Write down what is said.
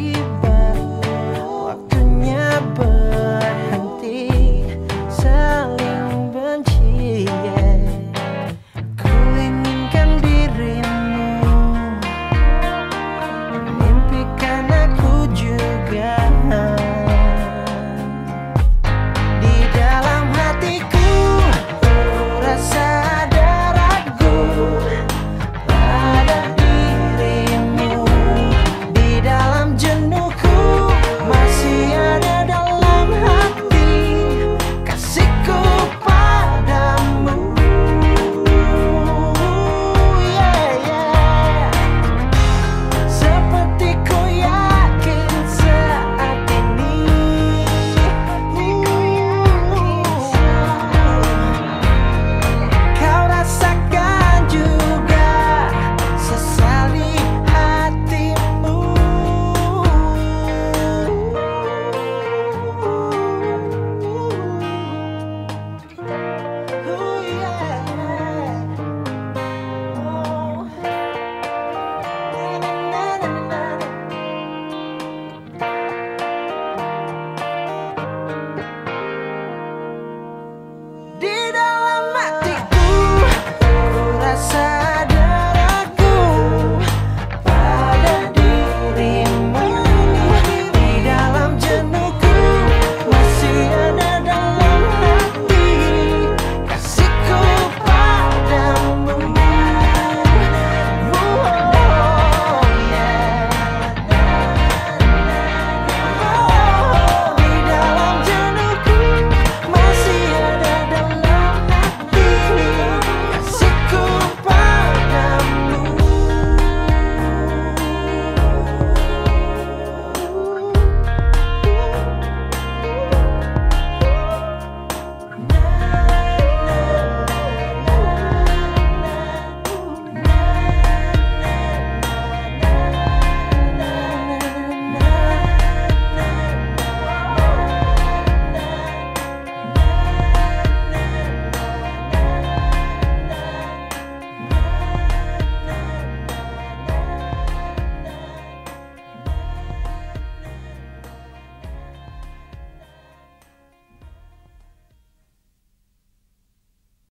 You.